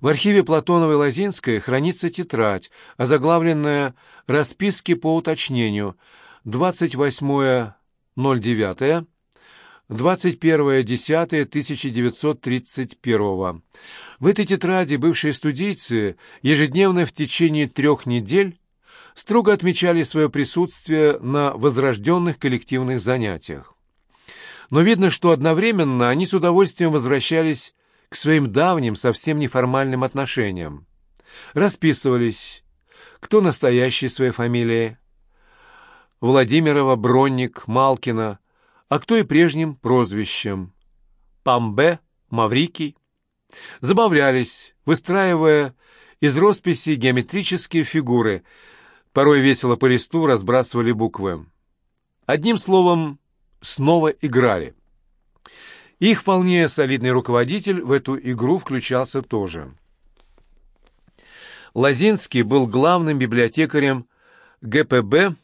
В архиве Платоновой-Лозинской хранится тетрадь, озаглавленная «Расписки по уточнению» 28.09, 21.10.1931. В этой тетради бывшие студийцы ежедневно в течение трех недель строго отмечали свое присутствие на возрожденных коллективных занятиях. Но видно, что одновременно они с удовольствием возвращались к своим давним, совсем неформальным отношениям. Расписывались, кто настоящий своей фамилией, Владимирова, Бронник, Малкина, а кто и прежним прозвищем Памбе, Маврикий. Забавлялись, выстраивая из росписи геометрические фигуры, порой весело по листу разбрасывали буквы. Одним словом, снова играли. Их вполне солидный руководитель в эту игру включался тоже. Лозинский был главным библиотекарем ГПБ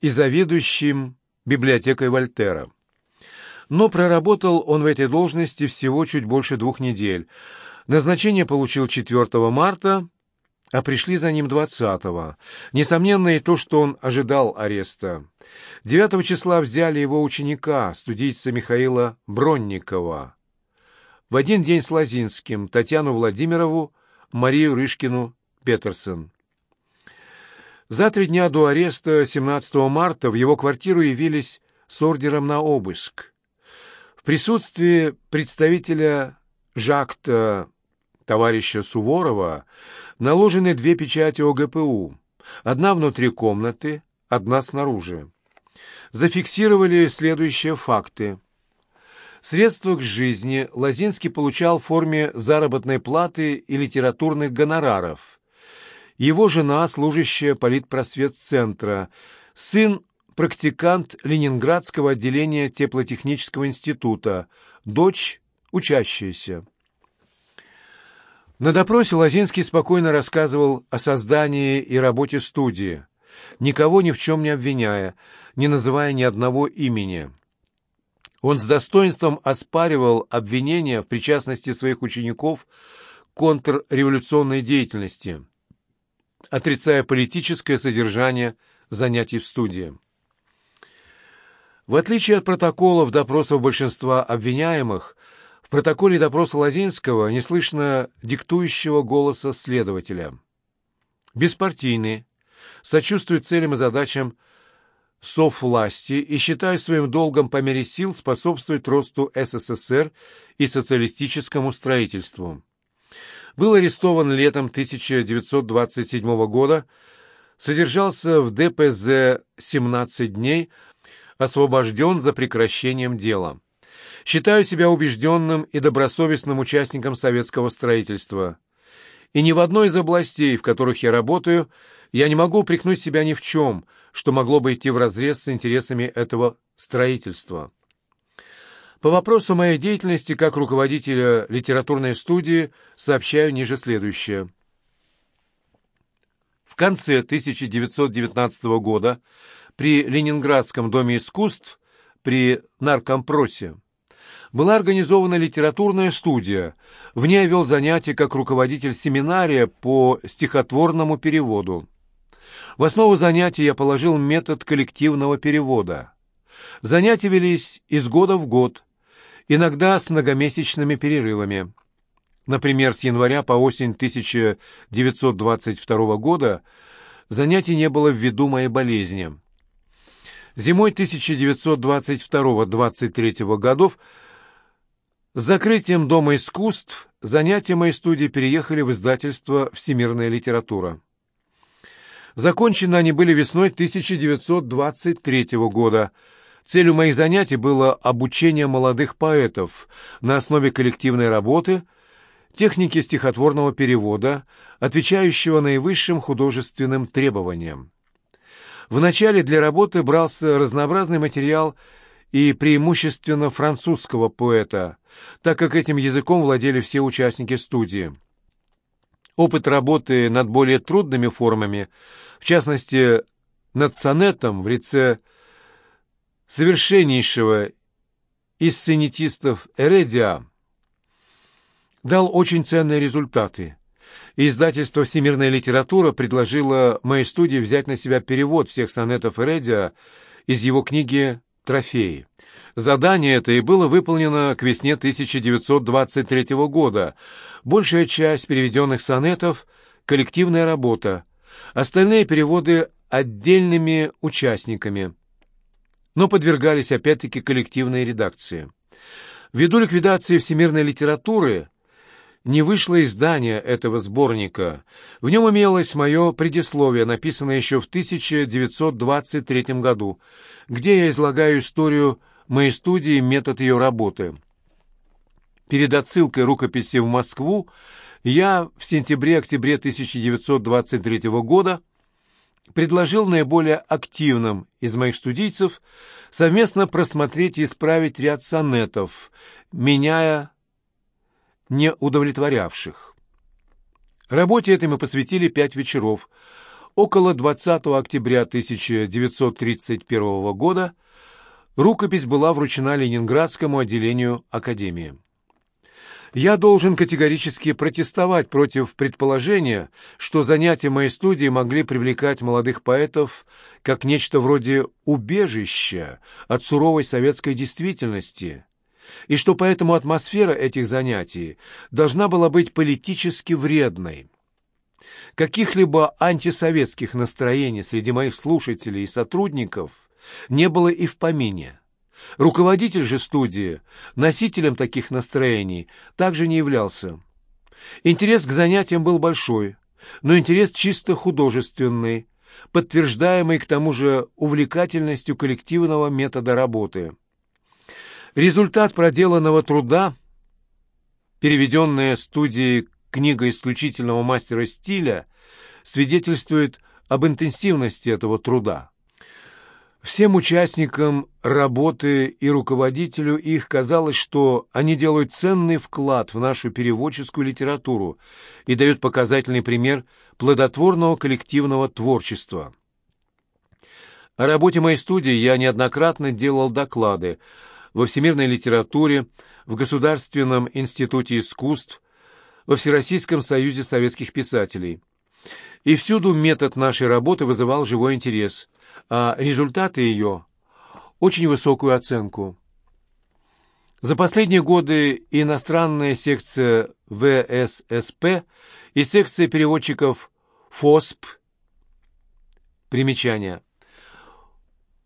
и заведующим библиотекой Вольтера. Но проработал он в этой должности всего чуть больше двух недель. Назначение получил 4 марта, а пришли за ним 20-го. Несомненно и то, что он ожидал ареста. 9 числа взяли его ученика, студийца Михаила Бронникова. В один день с Лозинским Татьяну Владимирову, Марию Рышкину, Петерсон. За три дня до ареста 17 марта в его квартиру явились с ордером на обыск. В присутствии представителя Жакта, товарища Суворова, наложены две печати ОГПУ. Одна внутри комнаты, одна снаружи. Зафиксировали следующие факты. Средства к жизни Лозинский получал в форме заработной платы и литературных гонораров – его жена, служащая политпросветцентра, сын – практикант Ленинградского отделения теплотехнического института, дочь – учащаяся. На допросе Лозинский спокойно рассказывал о создании и работе студии, никого ни в чем не обвиняя, не называя ни одного имени. Он с достоинством оспаривал обвинения в причастности своих учеников к контрреволюционной деятельности – отрицая политическое содержание занятий в студии. В отличие от протоколов допросов большинства обвиняемых, протоколе допроса Лозинского не слышно диктующего голоса следователя. Беспартийный, сочувствует целям и задачам соввласти и считает своим долгом по мере сил способствовать росту СССР и социалистическому строительству был арестован летом 1927 года, содержался в ДПЗ 17 дней, освобожден за прекращением дела. Считаю себя убежденным и добросовестным участником советского строительства. И ни в одной из областей, в которых я работаю, я не могу упрекнуть себя ни в чем, что могло бы идти вразрез с интересами этого строительства. По вопросу моей деятельности как руководителя литературной студии сообщаю ниже следующее. В конце 1919 года при Ленинградском доме искусств при Наркомпросе была организована литературная студия. В ней вел занятия как руководитель семинария по стихотворному переводу. В основу занятий я положил метод коллективного перевода. Занятия велись из года в год, иногда с многомесячными перерывами. Например, с января по осень 1922 года занятий не было ввиду моей болезни. Зимой 1922-23 годов с закрытием Дома искусств занятия моей студии переехали в издательство «Всемирная литература». Закончены они были весной 1923 года – Целью моих занятий было обучение молодых поэтов на основе коллективной работы, техники стихотворного перевода, отвечающего наивысшим художественным требованиям. Вначале для работы брался разнообразный материал и преимущественно французского поэта, так как этим языком владели все участники студии. Опыт работы над более трудными формами, в частности, над сонетом в лице совершеннейшего из сценетистов Эредиа, дал очень ценные результаты. Издательство «Всемирная литература» предложило моей студии взять на себя перевод всех сонетов Эредиа из его книги «Трофеи». Задание это и было выполнено к весне 1923 года. Большая часть переведенных сонетов — коллективная работа, остальные переводы — отдельными участниками, но подвергались опять-таки коллективной редакции. Ввиду ликвидации всемирной литературы не вышло издание этого сборника. В нем имелось мое предисловие, написанное еще в 1923 году, где я излагаю историю моей студии и метод ее работы. Перед отсылкой рукописи в Москву я в сентябре-октябре 1923 года предложил наиболее активным из моих студийцев совместно просмотреть и исправить ряд сонетов, меняя не удовлетворявших. Работе этой мы посвятили пять вечеров. Около 20 октября 1931 года рукопись была вручена Ленинградскому отделению Академии. Я должен категорически протестовать против предположения, что занятия моей студии могли привлекать молодых поэтов как нечто вроде убежища от суровой советской действительности, и что поэтому атмосфера этих занятий должна была быть политически вредной. Каких-либо антисоветских настроений среди моих слушателей и сотрудников не было и в помине. Руководитель же студии носителем таких настроений также не являлся. Интерес к занятиям был большой, но интерес чисто художественный, подтверждаемый к тому же увлекательностью коллективного метода работы. Результат проделанного труда, переведенная студией книга исключительного мастера стиля, свидетельствует об интенсивности этого труда. Всем участникам работы и руководителю их казалось, что они делают ценный вклад в нашу переводческую литературу и дают показательный пример плодотворного коллективного творчества. О работе моей студии я неоднократно делал доклады во всемирной литературе, в Государственном институте искусств, во Всероссийском союзе советских писателей. И всюду метод нашей работы вызывал живой интерес – а результаты ее – очень высокую оценку. За последние годы иностранная секция ВССП и секция переводчиков ФОСП Примечание.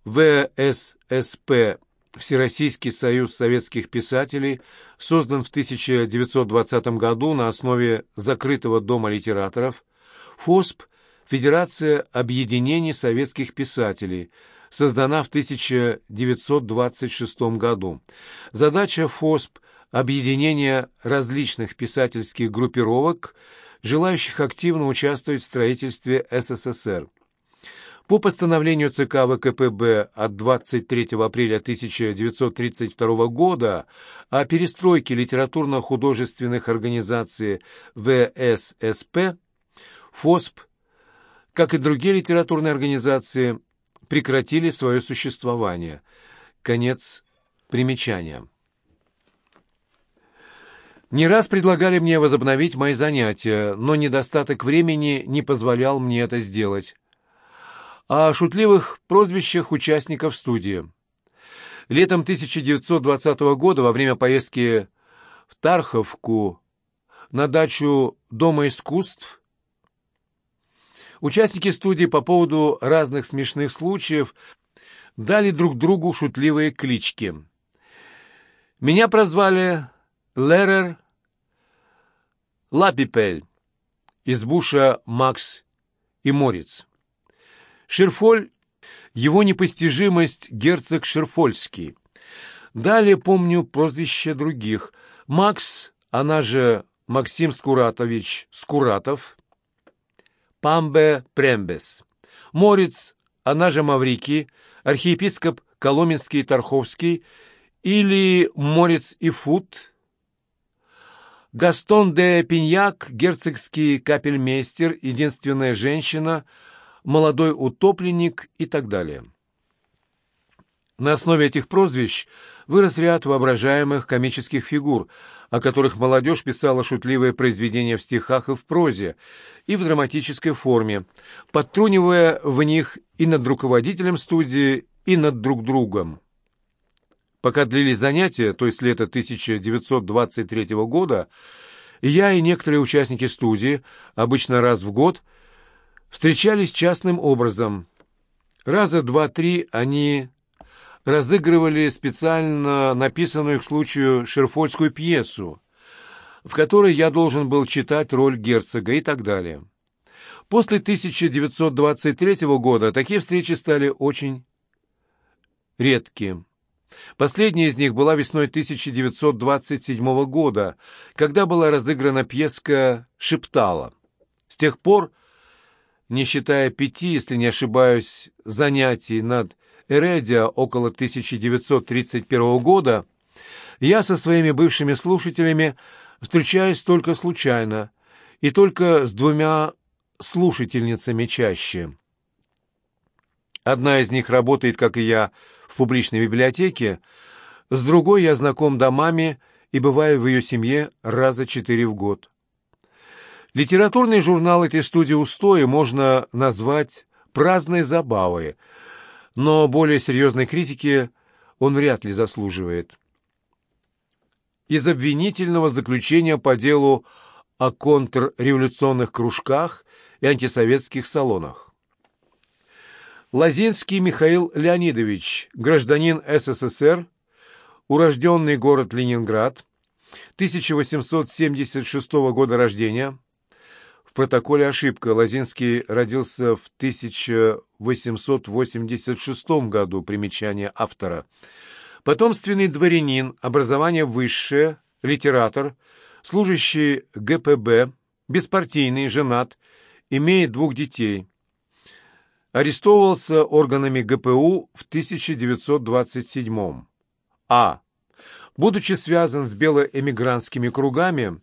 ВССП Всероссийский союз советских писателей создан в 1920 году на основе закрытого дома литераторов. ФОСП – Федерация объединений советских писателей, создана в 1926 году. Задача ФОСП – объединение различных писательских группировок, желающих активно участвовать в строительстве СССР. По постановлению ЦК ВКПБ от 23 апреля 1932 года о перестройке литературно-художественных организаций ВССП, ФОСП как и другие литературные организации, прекратили свое существование. Конец примечания. Не раз предлагали мне возобновить мои занятия, но недостаток времени не позволял мне это сделать. О шутливых прозвищах участников студии. Летом 1920 года, во время поездки в Тарховку на дачу Дома искусств, Участники студии по поводу разных смешных случаев дали друг другу шутливые клички. Меня прозвали Лерер Лапипель, из Буша Макс и Морец. Шерфоль — его непостижимость герцог Шерфольский. Далее помню прозвище других. Макс, она же Максим Скуратович Скуратов, Памбе Прембес. Морец, она же Маврики, архиепископ Коломенский и Тарховский, или Морец и Фут, Гастон де Пиньяк, герцогский капельмейстер, единственная женщина, молодой утопленник и так далее. На основе этих прозвищ вырос ряд воображаемых комических фигур, о которых молодежь писала шутливые произведения в стихах и в прозе, и в драматической форме, подтрунивая в них и над руководителем студии, и над друг другом. Пока длились занятия, то есть лето 1923 года, я и некоторые участники студии, обычно раз в год, встречались частным образом. Раза два-три они разыгрывали специально написанную к случаю шерфольскую пьесу, в которой я должен был читать роль герцога и так далее. После 1923 года такие встречи стали очень редкие. Последняя из них была весной 1927 года, когда была разыграна пьеска «Шептала». С тех пор, не считая пяти, если не ошибаюсь, занятий над Эредиа около 1931 года, я со своими бывшими слушателями встречаюсь только случайно и только с двумя слушательницами чаще. Одна из них работает, как и я, в публичной библиотеке, с другой я знаком домами и бываю в ее семье раза четыре в год. Литературный журнал этой студии «Устои» можно назвать праздной забавой, но более серьезной критики он вряд ли заслуживает. Из обвинительного заключения по делу о контрреволюционных кружках и антисоветских салонах. Лазинский Михаил Леонидович, гражданин СССР, урожденный город Ленинград, 1876 года рождения. Протоколе ошибка. Лазинский родился в 1886 году. Примечание автора. Потомственный дворянин, образование высшее, литератор, служащий ГПБ, беспартийный, женат, имеет двух детей – арестовывался органами ГПУ в 1927 А. Будучи связан с белоэмигрантскими кругами,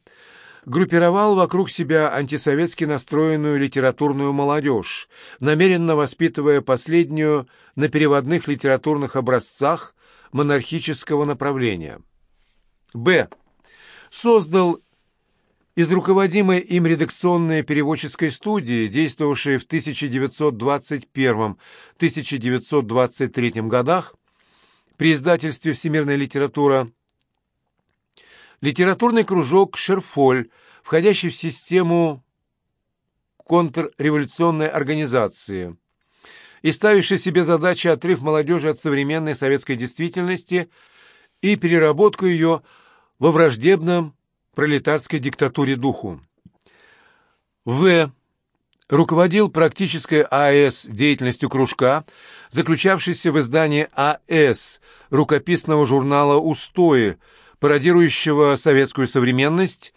группировал вокруг себя антисоветски настроенную литературную молодежь, намеренно воспитывая последнюю на переводных литературных образцах монархического направления. Б. Создал из руководимой им редакционной переводческой студии, действовавшей в 1921-1923 годах при издательстве «Всемирная литература», литературный кружок «Шерфоль», входящий в систему контрреволюционной организации и ставивший себе задачи отрыв молодежи от современной советской действительности и переработку ее во враждебном пролетарской диктатуре духу. В. Руководил практической АЭС деятельностью кружка, заключавшейся в издании АЭС рукописного журнала «Устои», пародирующего советскую современность,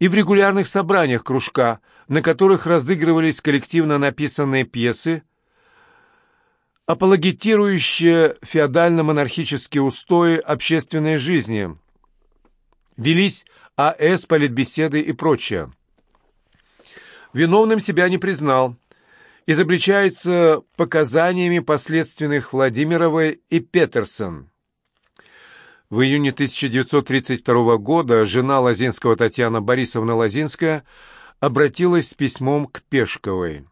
и в регулярных собраниях кружка, на которых разыгрывались коллективно написанные пьесы, апологетирующие феодально-монархические устои общественной жизни. Велись АЭС, политбеседы и прочее. Виновным себя не признал. Изобличается показаниями последственных Владимировой и Петерсон. В июне 1932 года жена Лозинского Татьяна Борисовна Лозинская обратилась с письмом к Пешковой.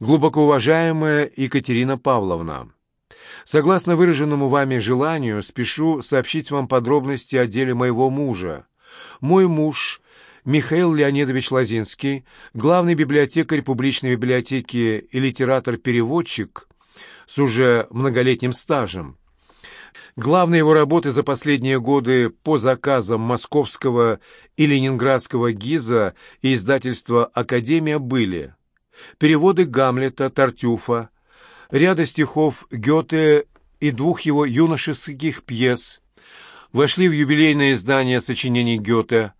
«Глубоко уважаемая Екатерина Павловна, согласно выраженному вами желанию, спешу сообщить вам подробности о деле моего мужа, мой муж, Михаил Леонидович Лозинский, главный библиотекарь публичной библиотеки и литератор-переводчик с уже многолетним стажем. Главные его работы за последние годы по заказам московского и ленинградского ГИЗа и издательства «Академия» были переводы Гамлета, Тартюфа, ряда стихов Гёте и двух его юношеских пьес вошли в юбилейное издание сочинений Гёте,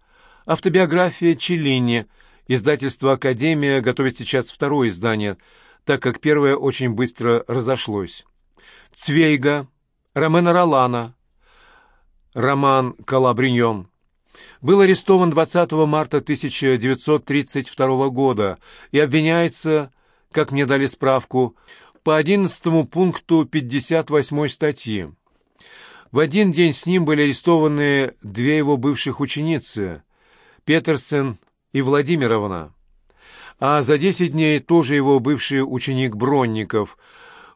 автобиография Челлини, издательство «Академия» готовит сейчас второе издание, так как первое очень быстро разошлось. Цвейга, Ромена Ролана, роман «Калабриньон». Был арестован 20 марта 1932 года и обвиняется, как мне дали справку, по 11 пункту 58 статьи В один день с ним были арестованы две его бывших ученицы – Петерсен и Владимировна. А за десять дней тоже его бывший ученик Бронников.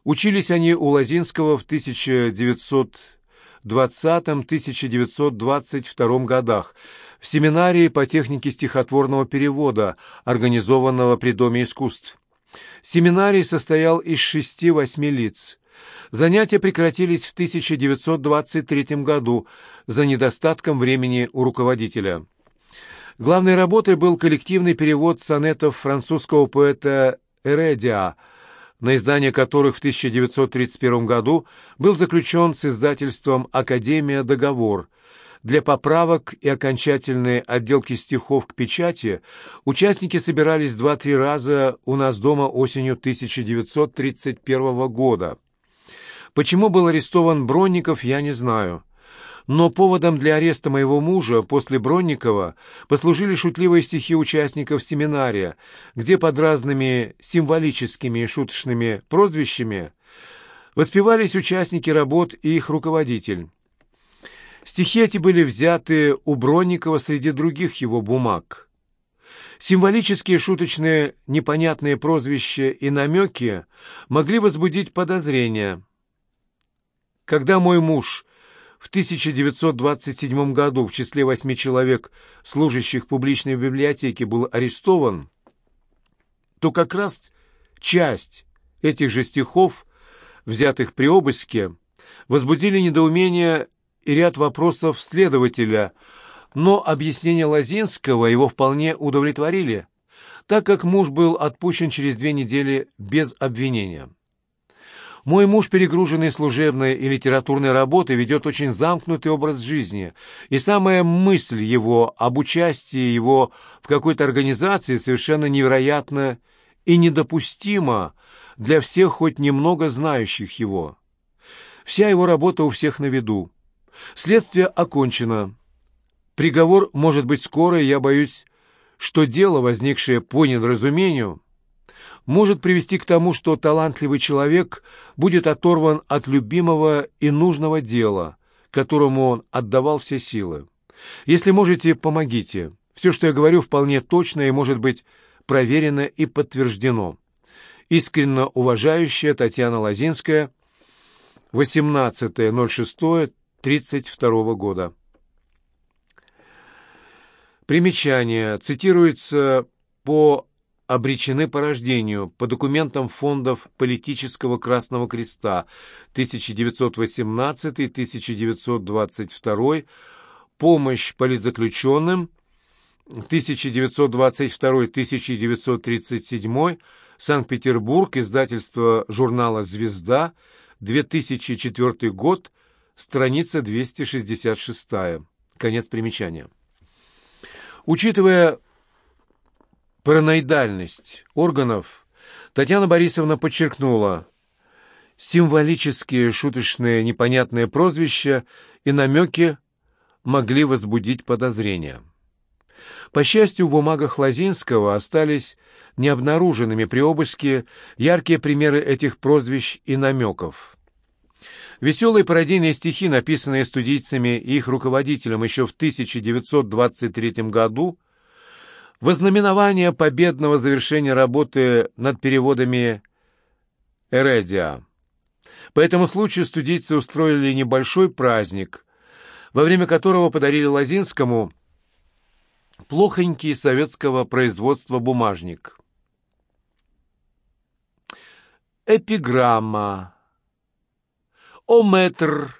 Учились они у Лозинского в 1920-1922 годах в семинарии по технике стихотворного перевода, организованного при Доме искусств. Семинарий состоял из шести-восьми лиц. Занятия прекратились в 1923 году за недостатком времени у руководителя. Главной работой был коллективный перевод сонетов французского поэта Эредиа, на издание которых в 1931 году был заключен с издательством «Академия» договор – для поправок и окончательной отделки стихов к печати участники собирались два-три раза у нас дома осенью 1931 года. Почему был арестован Бронников, я не знаю. Но поводом для ареста моего мужа после Бронникова послужили шутливые стихи участников семинария, где под разными символическими и шуточными прозвищами воспевались участники работ и их руководитель. Стихи эти были взяты у Бронникова среди других его бумаг. Символические, шуточные, непонятные прозвища и намеки могли возбудить подозрения. Когда мой муж в 1927 году в числе восьми человек, служащих публичной библиотеке, был арестован, то как раз часть этих же стихов, взятых при обыске, возбудили недоумение и ряд вопросов следователя, но объяснения Лозинского его вполне удовлетворили, так как муж был отпущен через две недели без обвинения. Мой муж, перегруженный служебной и литературной работой, ведет очень замкнутый образ жизни, и самая мысль его об участии его в какой-то организации совершенно невероятна и недопустима для всех хоть немного знающих его. Вся его работа у всех на виду. Следствие окончено. Приговор может быть скоро, я боюсь, что дело, возникшее по недоразумению, может привести к тому, что талантливый человек будет оторван от любимого и нужного дела, которому он отдавал все силы. Если можете, помогите. Все, что я говорю, вполне точно и может быть проверено и подтверждено. Искренне уважающая Татьяна Лазинская, 18.06. 1932 года. Примечание. Цитируется по обречены по рождению по документам фондов политического Красного Креста 1918-1922, помощь политзаключенным 1922-1937, Санкт-Петербург, издательство журнала «Звезда», 2004 год, страница 266. Конец примечания. Учитывая параноидальность органов, Татьяна Борисовна подчеркнула, символические, шуточные, непонятные прозвища и намеки могли возбудить подозрения. По счастью, в бумагах Лозинского остались необнаруженными при обыске яркие примеры этих прозвищ и намеков. Веселые пародийные стихи, написанные студийцами и их руководителем еще в 1923 году, вознаменование победного завершения работы над переводами Эредиа. По этому случаю студийцы устроили небольшой праздник, во время которого подарили Лозинскому плохонький советского производства бумажник. Эпиграмма «О, мэтр,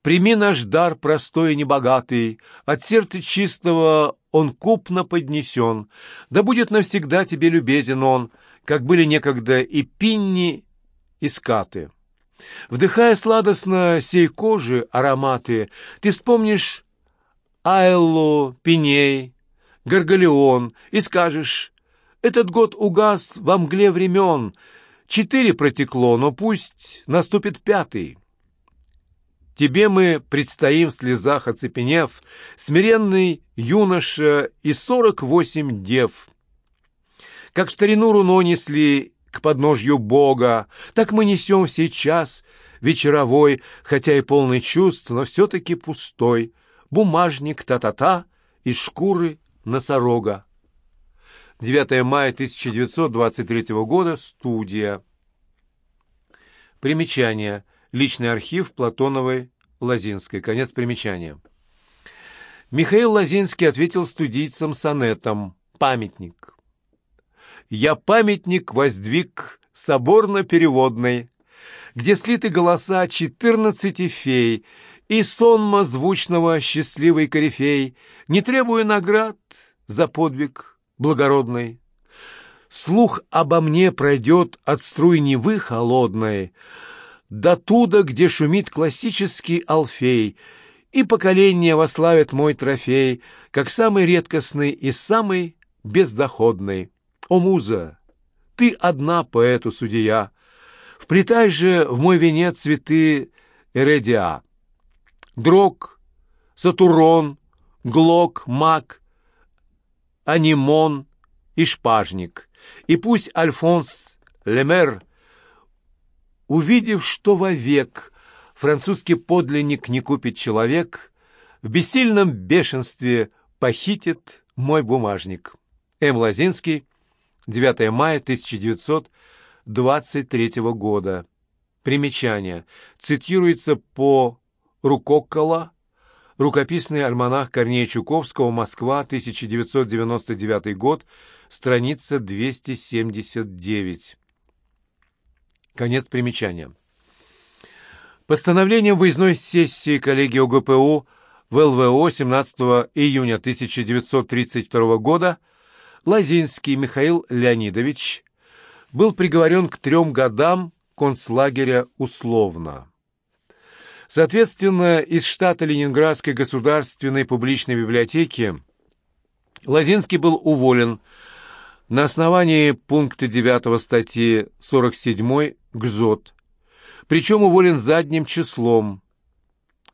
прими наш дар простой и небогатый, от сердца чистого он купно поднесен, да будет навсегда тебе любезен он, как были некогда и пинни, и скаты». Вдыхая сладостно сей кожи ароматы, ты вспомнишь Айлу, Пиней, Гаргалеон и скажешь, «Этот год угас во мгле времен, Четыре протекло, но пусть наступит пятый. Тебе мы предстоим в слезах оцепенев, Смиренный юноша и сорок восемь дев. Как в старину руно несли к подножью Бога, Так мы несем сейчас вечеровой, хотя и полный чувств, но все-таки пустой, бумажник та-та-та из шкуры носорога. 9 мая 1923 года. Студия. Примечание. Личный архив Платоновой Лазинской. Конец примечания. Михаил Лазинский ответил студийцам сонетом «Памятник». «Я памятник воздвиг соборно-переводный, где слиты голоса четырнадцати фей и сонма звучного счастливый корифей, не требуя наград за подвиг благородный. Слух обо мне пройдет от струй Невы холодной до туда, где шумит классический алфей, и поколение вославит мой трофей, как самый редкостный и самый бездоходный. О, муза, ты одна поэту судья, вплетай же в мой венец цветы Эредиа. Дрог, Сатурон, Глок, Мак, Анимон и Шпажник. И пусть Альфонс Лемер, увидев, что вовек французский подлинник не купит человек, в бессильном бешенстве похитит мой бумажник. М. Лазинский, 9 мая 1923 года. Примечание. Цитируется по Рукокола, рукописный альманах Корнея Чуковского, Москва, 1999 год, страница 279. Конец примечания. Постановлением выездной сессии коллегии ОГПУ в ЛВО 17 июня 1932 года Лазинский Михаил Леонидович был приговорен к трем годам концлагеря условно. Соответственно, из штата Ленинградской государственной публичной библиотеки Лазинский был уволен на основании пункта 9 статьи 47 ГЗОТ, причем уволен задним числом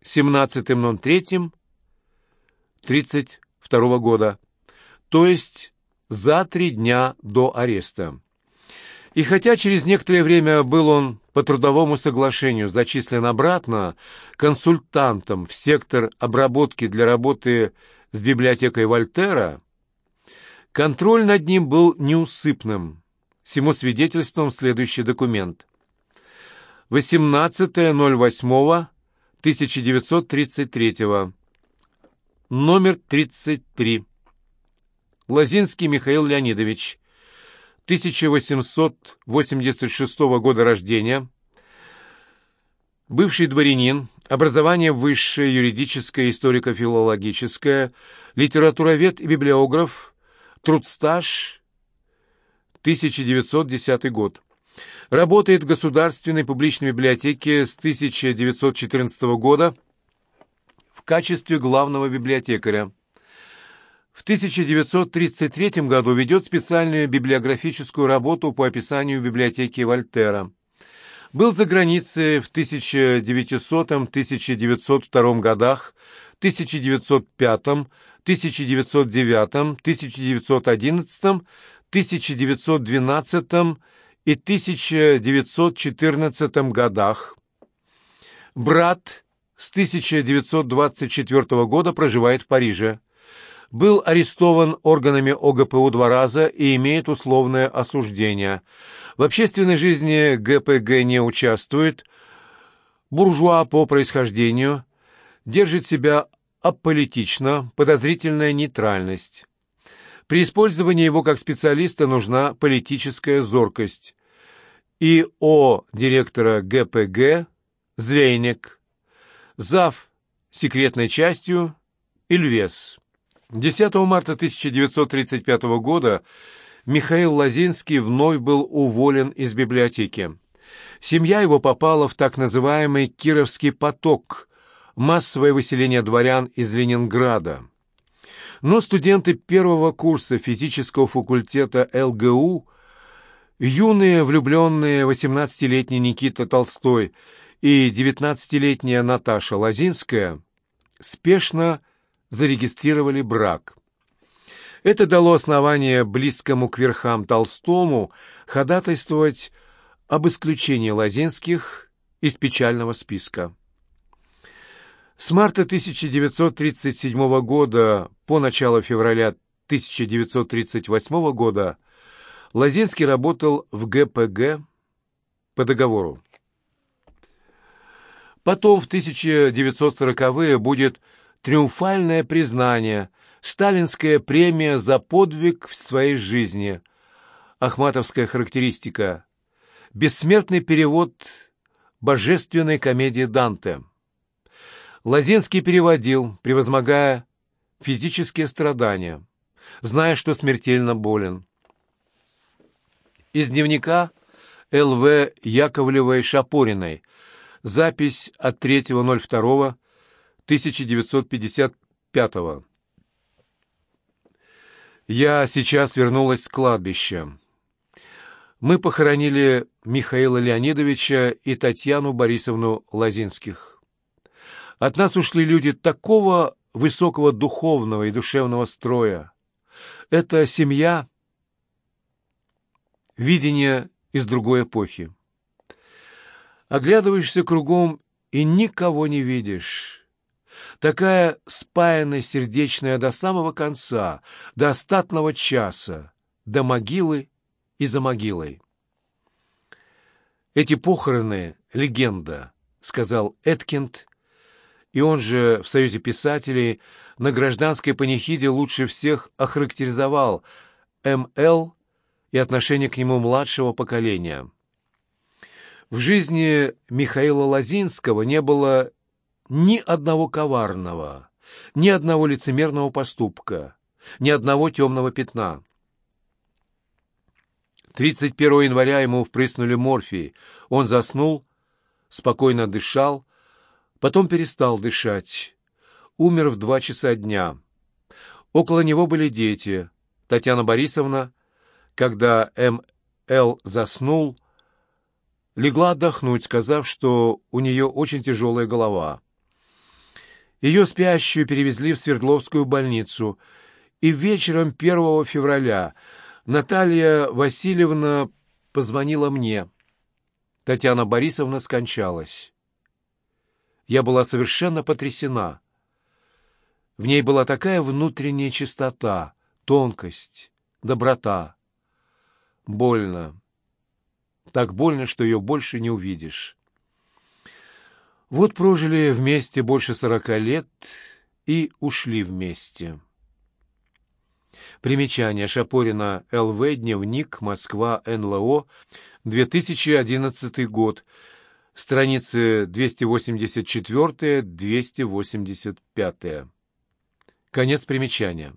17.03.32 года, то есть за три дня до ареста. И хотя через некоторое время был он по трудовому соглашению зачислен обратно консультантом в сектор обработки для работы с библиотекой Вольтера, контроль над ним был неусыпным. Всему свидетельством следующий документ. 18.08.1933. Номер 33. Лазинский Михаил Леонидович. 1886 года рождения. Бывший дворянин. Образование высшее, юридическое, историко-филологическое. Литературовед и библиограф. Трудстаж. 1910 год. Работает в Государственной публичной библиотеке с 1914 года в качестве главного библиотекаря. В 1933 году ведет специальную библиографическую работу по описанию библиотеки Вольтера. Был за границей в 1900-1902 годах, 1905, 1909, 1911, 1912 и 1914 годах. Брат с 1924 года проживает в Париже. Был арестован органами ОГПУ два раза и имеет условное осуждение. В общественной жизни ГПГ не участвует. Буржуа по происхождению. Держит себя аполитично, подозрительная нейтральность. При использовании его как специалиста нужна политическая зоркость. И О директора ГПГ Звейник, зав. секретной частью Ильвес. 10 марта 1935 года Михаил Лазинский вновь был уволен из библиотеки. Семья его попала в так называемый «Кировский поток» – массовое выселение дворян из Ленинграда. Но студенты первого курса физического факультета ЛГУ, юные влюбленные 18-летний Никита Толстой и 19-летняя Наташа Лазинская, спешно зарегистрировали брак. Это дало основание близкому к верхам Толстому ходатайствовать об исключении Лазинских из печального списка. С марта 1937 года по начало февраля 1938 года Лозинский работал в ГПГ по договору. Потом в 1940-е будет триумфальное признание, сталинская премия за подвиг в своей жизни, ахматовская характеристика, бессмертный перевод божественной комедии Данте. Лозинский переводил, превозмогая физические страдания, зная, что смертельно болен. Из дневника Л.В. Яковлевой-Шапориной Запись от 3.02.1955. Я сейчас вернулась с кладбища. Мы похоронили Михаила Леонидовича и Татьяну Борисовну Лозинских. От нас ушли люди такого высокого духовного и душевного строя. Это семья, видение из другой эпохи. Оглядываешься кругом и никого не видишь. Такая спаянная сердечная до самого конца, до остатного часа, до могилы и за могилой. «Эти похороны — легенда», — сказал Эткинд, и он же в Союзе писателей на гражданской панихиде лучше всех охарактеризовал М.Л. и отношение к нему младшего поколения. В жизни Михаила Лозинского не было ни одного коварного, ни одного лицемерного поступка, ни одного темного пятна. 31 января ему впрыснули морфий. Он заснул, спокойно дышал, потом перестал дышать. Умер в два часа дня. Около него были дети. Татьяна Борисовна, когда М.Л. заснул, легла отдохнуть, сказав, что у нее очень тяжелая голова. Ее спящую перевезли в Свердловскую больницу, и вечером 1 февраля Наталья Васильевна позвонила мне. Татьяна Борисовна скончалась. Я была совершенно потрясена. В ней была такая внутренняя чистота, тонкость, доброта. Больно. Так больно, что ее больше не увидишь. Вот прожили вместе больше сорока лет и ушли вместе. Примечание. Шапорина Л.В. Дневник. Москва. НЛО. 2011 год. Страницы 284-285. Конец примечания.